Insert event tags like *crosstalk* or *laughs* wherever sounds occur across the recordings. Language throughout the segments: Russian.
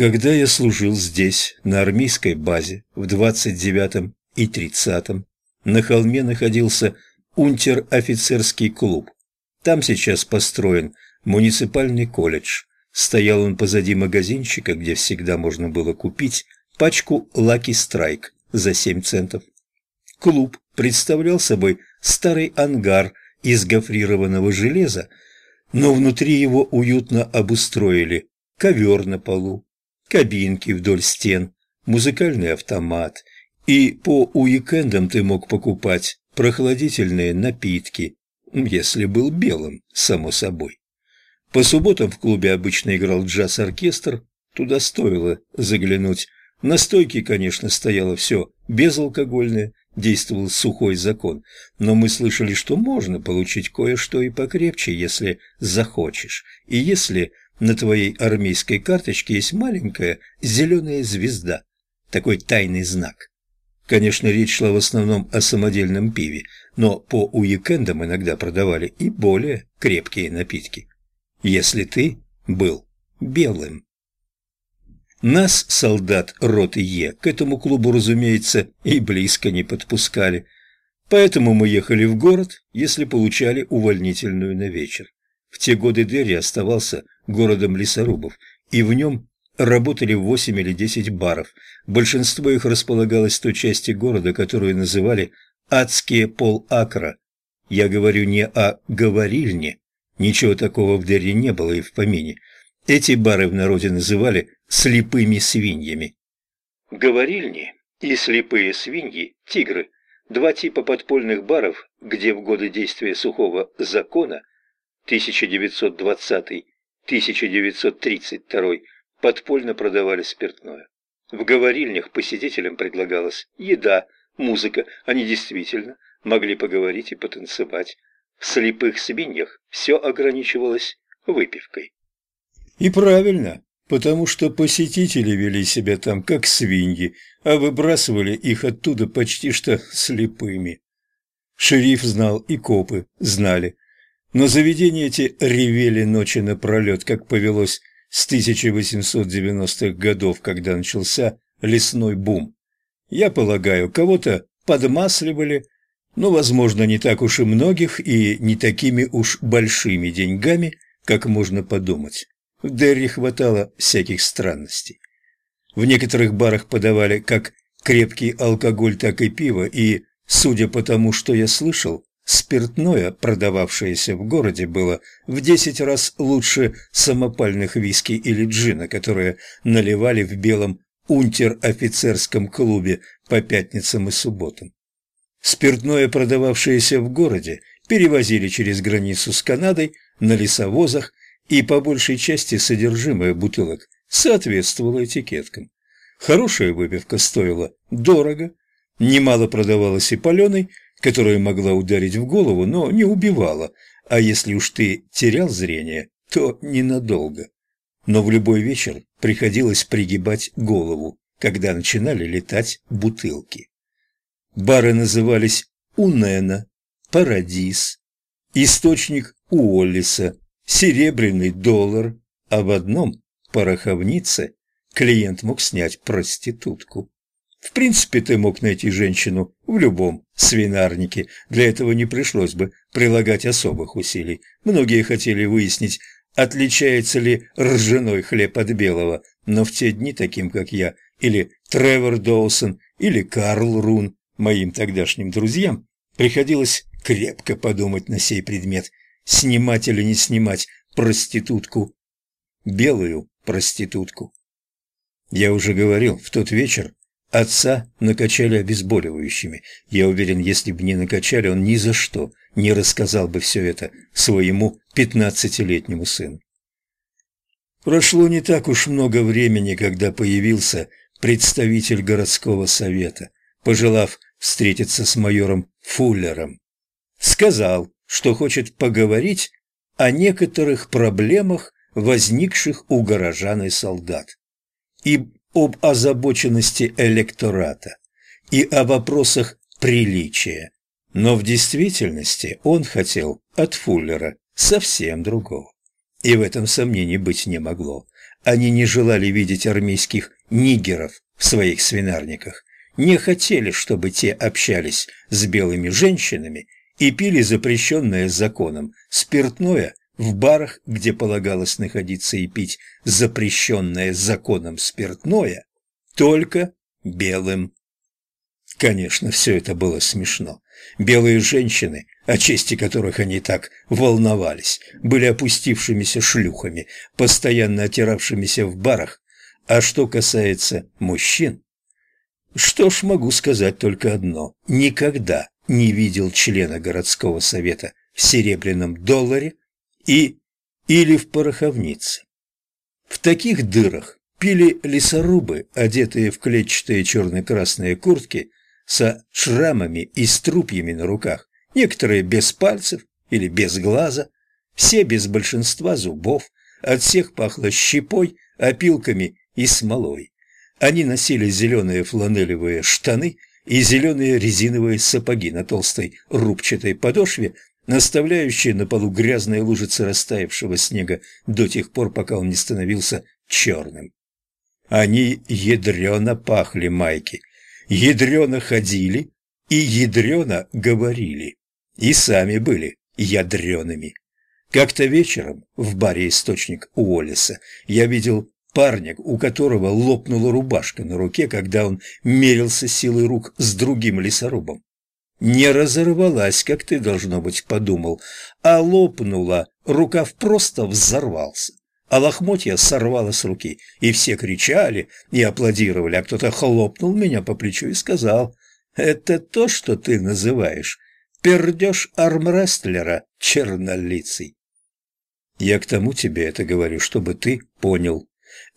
Когда я служил здесь, на армейской базе, в 29-м и 30-м, на холме находился унтер-офицерский клуб. Там сейчас построен муниципальный колледж. Стоял он позади магазинчика, где всегда можно было купить пачку «Лаки Страйк» за 7 центов. Клуб представлял собой старый ангар из гофрированного железа, но внутри его уютно обустроили ковер на полу, кабинки вдоль стен, музыкальный автомат, и по уикендам ты мог покупать прохладительные напитки, если был белым, само собой. По субботам в клубе обычно играл джаз-оркестр, туда стоило заглянуть. На стойке, конечно, стояло все безалкогольное, действовал сухой закон, но мы слышали, что можно получить кое-что и покрепче, если захочешь, и если на твоей армейской карточке есть маленькая зеленая звезда, такой тайный знак. Конечно, речь шла в основном о самодельном пиве, но по уикендам иногда продавали и более крепкие напитки. Если ты был белым. Нас, солдат роты Е, к этому клубу, разумеется, и близко не подпускали. Поэтому мы ехали в город, если получали увольнительную на вечер. В те годы Дерри оставался городом лесорубов, и в нем работали восемь или десять баров. Большинство их располагалось в той части города, которую называли «адские полакра». Я говорю не о говорильне, ничего такого в Дерри не было и в помине. Эти бары в народе называли «слепыми свиньями». Говорильни и слепые свиньи – тигры – два типа подпольных баров, где в годы действия сухого закона 1920-1932 подпольно продавали спиртное. В говорильнях посетителям предлагалась еда, музыка, они действительно могли поговорить и потанцевать. В слепых свиньях все ограничивалось выпивкой. И правильно, потому что посетители вели себя там как свиньи, а выбрасывали их оттуда почти что слепыми. Шериф знал и копы знали, но заведения эти ревели ночи напролет, как повелось с 1890-х годов, когда начался лесной бум. Я полагаю, кого-то подмасливали, но, возможно, не так уж и многих и не такими уж большими деньгами, как можно подумать. В Дерри хватало всяких странностей. В некоторых барах подавали как крепкий алкоголь, так и пиво, и, судя по тому, что я слышал, Спиртное, продававшееся в городе, было в десять раз лучше самопальных виски или джина, которые наливали в белом унтер-офицерском клубе по пятницам и субботам. Спиртное, продававшееся в городе, перевозили через границу с Канадой на лесовозах, и по большей части содержимое бутылок соответствовало этикеткам. Хорошая выпивка стоила дорого, немало продавалось и паленой, которая могла ударить в голову, но не убивала, а если уж ты терял зрение, то ненадолго. Но в любой вечер приходилось пригибать голову, когда начинали летать бутылки. Бары назывались Унена, Парадис, Источник Уоллиса, Серебряный доллар, а в одном пороховнице клиент мог снять проститутку. В принципе, ты мог найти женщину в любом свинарнике. Для этого не пришлось бы прилагать особых усилий. Многие хотели выяснить, отличается ли ржаной хлеб от белого, но в те дни таким, как я, или Тревор Доусон, или Карл Рун, моим тогдашним друзьям, приходилось крепко подумать на сей предмет, снимать или не снимать проститутку, белую проститутку. Я уже говорил, в тот вечер Отца накачали обезболивающими. Я уверен, если бы не накачали, он ни за что не рассказал бы все это своему пятнадцатилетнему сыну. Прошло не так уж много времени, когда появился представитель городского совета, пожелав встретиться с майором Фуллером. Сказал, что хочет поговорить о некоторых проблемах, возникших у горожан и солдат. И об озабоченности электората и о вопросах приличия, но в действительности он хотел от Фуллера совсем другого. И в этом сомнений быть не могло. Они не желали видеть армейских нигеров в своих свинарниках, не хотели, чтобы те общались с белыми женщинами и пили запрещенное законом спиртное в барах, где полагалось находиться и пить запрещенное законом спиртное, только белым. Конечно, все это было смешно. Белые женщины, о чести которых они так волновались, были опустившимися шлюхами, постоянно отиравшимися в барах, а что касается мужчин, что ж, могу сказать только одно. Никогда не видел члена городского совета в серебряном долларе и или в пороховнице. В таких дырах пили лесорубы, одетые в клетчатые черно-красные куртки со шрамами и струпьями на руках, некоторые без пальцев или без глаза, все без большинства зубов, от всех пахло щепой, опилками и смолой. Они носили зеленые фланелевые штаны и зеленые резиновые сапоги на толстой рубчатой подошве, наставляющие на полу грязные лужицы растаявшего снега до тех пор, пока он не становился черным. Они ядрено пахли майки, ядрено ходили и ядрено говорили, и сами были ядреными. Как-то вечером в баре «Источник» у Уоллеса я видел парня, у которого лопнула рубашка на руке, когда он мерился силой рук с другим лесорубом. Не разорвалась, как ты, должно быть, подумал, а лопнула, рукав просто взорвался. А лохмотья сорвало с руки, и все кричали и аплодировали, а кто-то хлопнул меня по плечу и сказал, «Это то, что ты называешь пердеж армрестлера, чернолицый». Я к тому тебе это говорю, чтобы ты понял.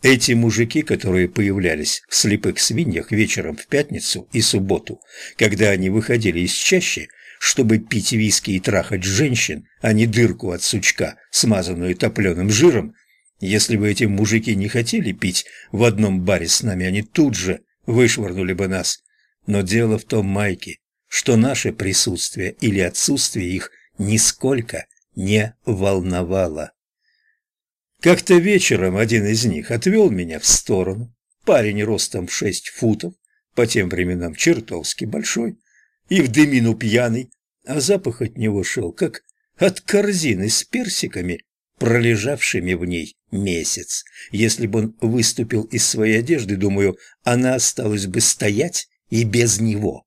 Эти мужики, которые появлялись в слепых свиньях вечером в пятницу и субботу, когда они выходили из чащи, чтобы пить виски и трахать женщин, а не дырку от сучка, смазанную топленым жиром, если бы эти мужики не хотели пить в одном баре с нами, они тут же вышвырнули бы нас. Но дело в том, Майки, что наше присутствие или отсутствие их нисколько не волновало. Как-то вечером один из них отвел меня в сторону. Парень ростом в шесть футов, по тем временам чертовски большой, и в дымину пьяный, а запах от него шел, как от корзины с персиками, пролежавшими в ней месяц. Если бы он выступил из своей одежды, думаю, она осталась бы стоять и без него.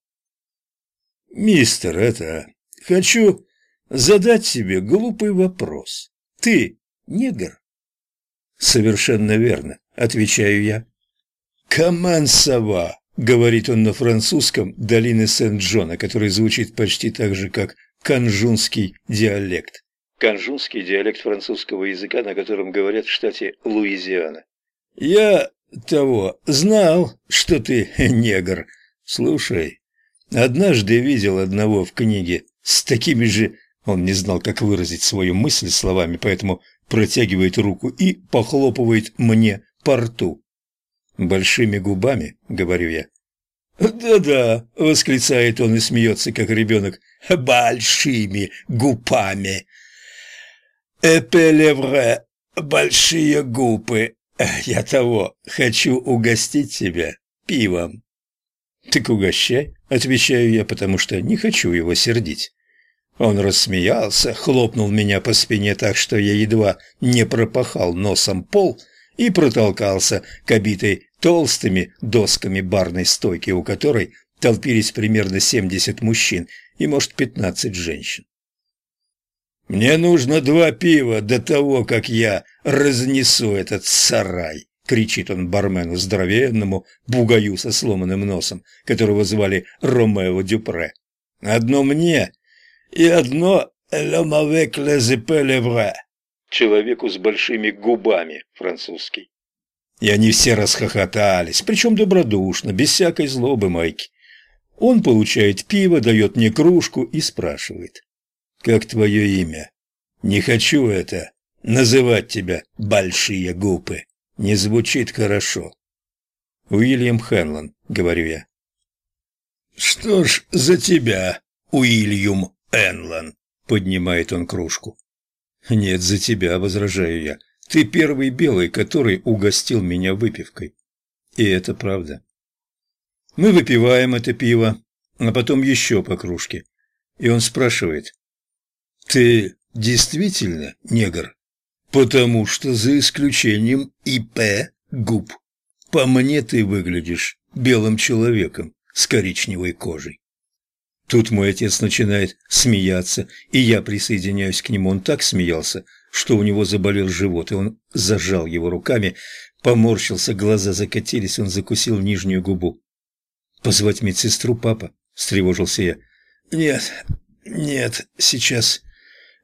«Мистер, это... Хочу задать себе глупый вопрос. Ты негр?» «Совершенно верно», — отвечаю я. «Каман-сава», — говорит он на французском долины Сент-Джона, который звучит почти так же, как канжунский диалект. Канжунский диалект французского языка, на котором говорят в штате Луизиана. «Я того знал, что ты *laughs* негр. Слушай, однажды видел одного в книге с такими же...» Он не знал, как выразить свою мысль словами, поэтому протягивает руку и похлопывает мне по рту. «Большими губами», — говорю я. «Да-да», — восклицает он и смеется, как ребенок, — «большими губами». «Эпелевре, большие губы. Я того, хочу угостить тебя пивом». «Так угощай», — отвечаю я, потому что не хочу его сердить. Он рассмеялся, хлопнул меня по спине так, что я едва не пропахал носом пол и протолкался к обитой толстыми досками барной стойки, у которой толпились примерно 70 мужчин и, может, 15 женщин. «Мне нужно два пива до того, как я разнесу этот сарай!» — кричит он бармену здоровенному бугаю со сломанным носом, которого звали Ромео Дюпре. «Одно мне и одно «le avec les épaules Человеку с большими губами, французский. И они все расхохотались, причем добродушно, без всякой злобы Майки. Он получает пиво, дает мне кружку и спрашивает. «Как твое имя?» «Не хочу это. Называть тебя большие губы. Не звучит хорошо». «Уильям Хенлон», — говорю я. «Что ж за тебя, Уильям Энлан, поднимает он кружку. Нет, за тебя, возражаю я. Ты первый белый, который угостил меня выпивкой. И это правда. Мы выпиваем это пиво, а потом еще по кружке. И он спрашивает, «Ты действительно негр?» «Потому что за исключением ИП губ, по мне ты выглядишь белым человеком с коричневой кожей». Тут мой отец начинает смеяться, и я присоединяюсь к нему. Он так смеялся, что у него заболел живот, и он зажал его руками, поморщился, глаза закатились, он закусил нижнюю губу. «Позвать медсестру, папа?» – встревожился я. «Нет, нет, сейчас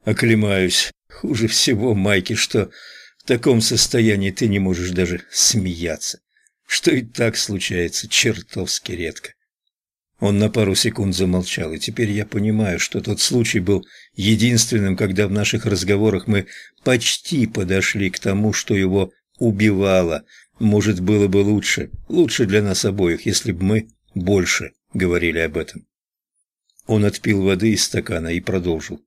оклемаюсь. Хуже всего, Майки, что в таком состоянии ты не можешь даже смеяться, что и так случается чертовски редко. Он на пару секунд замолчал, и теперь я понимаю, что тот случай был единственным, когда в наших разговорах мы почти подошли к тому, что его убивало. Может, было бы лучше, лучше для нас обоих, если бы мы больше говорили об этом. Он отпил воды из стакана и продолжил.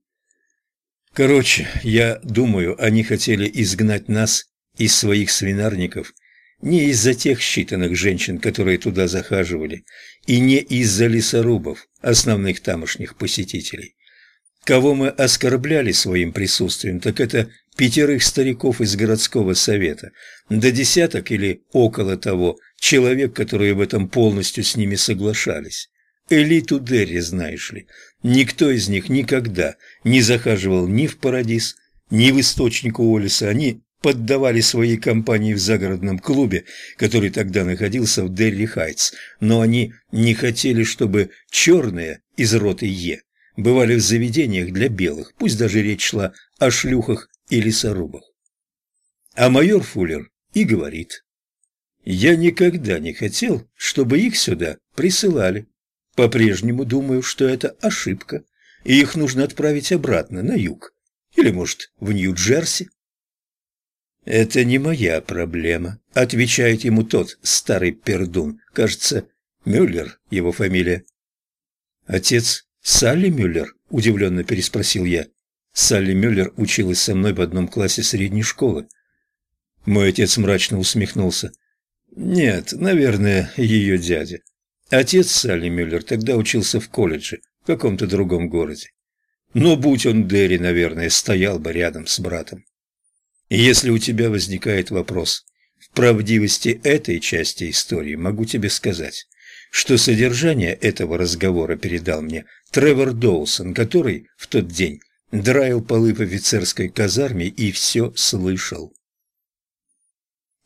Короче, я думаю, они хотели изгнать нас из своих свинарников – не из-за тех считанных женщин, которые туда захаживали, и не из-за лесорубов, основных тамошних посетителей. Кого мы оскорбляли своим присутствием, так это пятерых стариков из городского совета, до десяток или около того человек, которые в этом полностью с ними соглашались. Элиту Дерри, знаешь ли, никто из них никогда не захаживал ни в Парадис, ни в источник Уоллеса, они поддавали своей компании в загородном клубе, который тогда находился в Дерри Хайтс, но они не хотели, чтобы черные из роты Е бывали в заведениях для белых, пусть даже речь шла о шлюхах и лесорубах. А майор Фуллер и говорит, «Я никогда не хотел, чтобы их сюда присылали. По-прежнему думаю, что это ошибка, и их нужно отправить обратно, на юг, или, может, в Нью-Джерси». «Это не моя проблема», — отвечает ему тот старый пердун. Кажется, Мюллер его фамилия. «Отец Салли Мюллер?» — удивленно переспросил я. Салли Мюллер училась со мной в одном классе средней школы. Мой отец мрачно усмехнулся. «Нет, наверное, ее дядя. Отец Салли Мюллер тогда учился в колледже, в каком-то другом городе. Но будь он Дерри, наверное, стоял бы рядом с братом. Если у тебя возникает вопрос в правдивости этой части истории, могу тебе сказать, что содержание этого разговора передал мне Тревор Доусон, который в тот день драил полы в офицерской казарме и все слышал.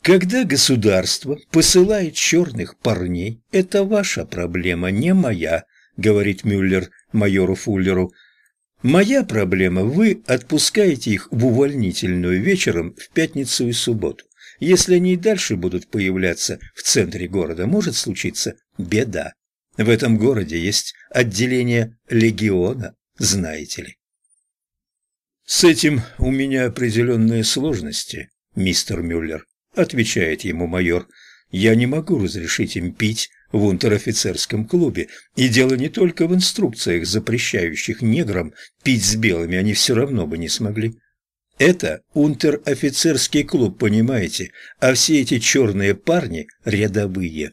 Когда государство посылает черных парней, это ваша проблема, не моя, говорит Мюллер майору Фуллеру. Моя проблема – вы отпускаете их в увольнительную вечером в пятницу и субботу. Если они и дальше будут появляться в центре города, может случиться беда. В этом городе есть отделение легиона, знаете ли. «С этим у меня определенные сложности, мистер Мюллер», – отвечает ему майор. «Я не могу разрешить им пить в унтер-офицерском клубе. И дело не только в инструкциях, запрещающих неграм пить с белыми, они все равно бы не смогли. Это унтер-офицерский клуб, понимаете, а все эти черные парни рядовые.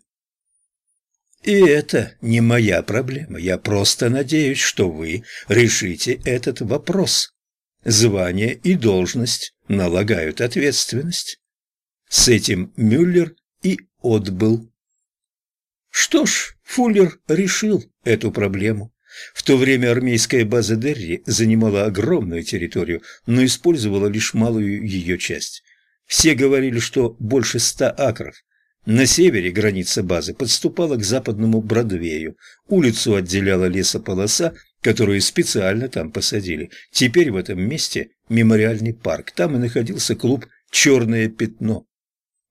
И это не моя проблема, я просто надеюсь, что вы решите этот вопрос. Звание и должность налагают ответственность. С этим Мюллер и отбыл. Что ж, Фуллер решил эту проблему. В то время армейская база Дерри занимала огромную территорию, но использовала лишь малую ее часть. Все говорили, что больше ста акров. На севере граница базы подступала к западному Бродвею. Улицу отделяла лесополоса, которую специально там посадили. Теперь в этом месте мемориальный парк. Там и находился клуб «Черное пятно».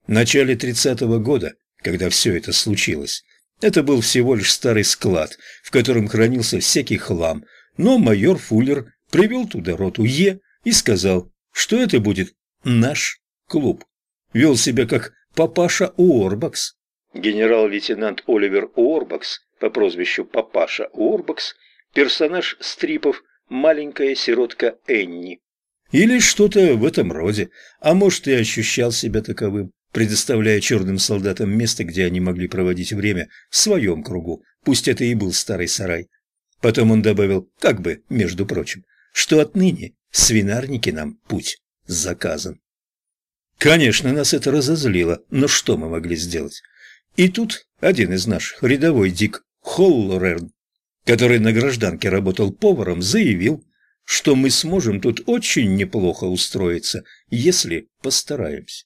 В начале 30-го года, когда все это случилось, это был всего лишь старый склад, в котором хранился всякий хлам, но майор Фуллер привел туда роту Е и сказал, что это будет наш клуб. Вел себя как папаша Уорбакс. Генерал-лейтенант Оливер Уорбакс по прозвищу Папаша Уорбакс, персонаж стрипов «Маленькая сиротка Энни». Или что-то в этом роде, а может и ощущал себя таковым, предоставляя черным солдатам место, где они могли проводить время в своем кругу, пусть это и был старый сарай. Потом он добавил, как бы, между прочим, что отныне свинарники нам путь заказан. Конечно, нас это разозлило, но что мы могли сделать? И тут один из наших, рядовой Дик Холлорерн, который на гражданке работал поваром, заявил, что мы сможем тут очень неплохо устроиться, если постараемся.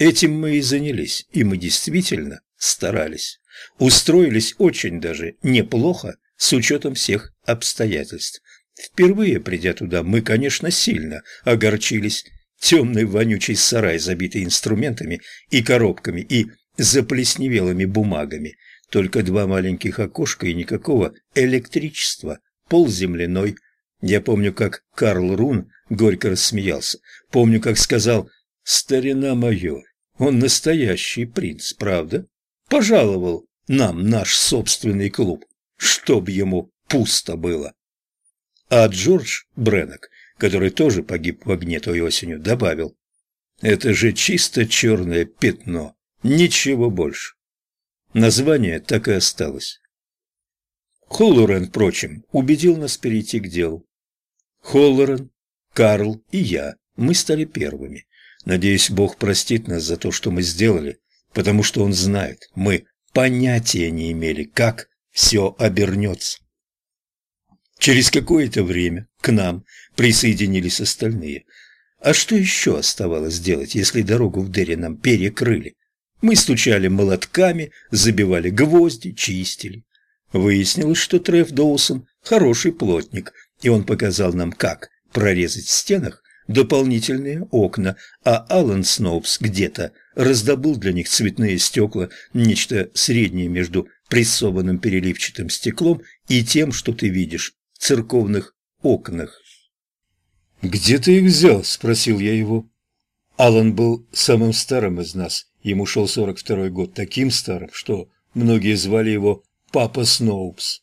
Этим мы и занялись, и мы действительно старались. Устроились очень даже неплохо с учетом всех обстоятельств. Впервые придя туда, мы, конечно, сильно огорчились. Темный вонючий сарай, забитый инструментами и коробками, и заплесневелыми бумагами. Только два маленьких окошка и никакого электричества. Пол земляной. Я помню, как Карл Рун горько рассмеялся. Помню, как сказал «Старина майор, он настоящий принц, правда? Пожаловал нам наш собственный клуб, чтоб ему пусто было». А Джордж Бреннок, который тоже погиб в огне той осенью, добавил «Это же чисто черное пятно, ничего больше». Название так и осталось. Холлорен, впрочем, убедил нас перейти к делу. Холлорен, Карл и я, мы стали первыми. Надеюсь, Бог простит нас за то, что мы сделали, потому что Он знает, мы понятия не имели, как все обернется. Через какое-то время к нам присоединились остальные. А что еще оставалось делать, если дорогу в Дерри нам перекрыли? Мы стучали молотками, забивали гвозди, чистили. Выяснилось, что Треф Доусон хороший плотник, и он показал нам, как прорезать в стенах дополнительные окна, а Алан Сноупс где-то раздобыл для них цветные стекла, нечто среднее между прессованным переливчатым стеклом и тем, что ты видишь церковных окнах. «Где ты их взял?» – спросил я его. Алан был самым старым из нас, ему шел сорок второй год, таким старым, что многие звали его Папа Сноупс.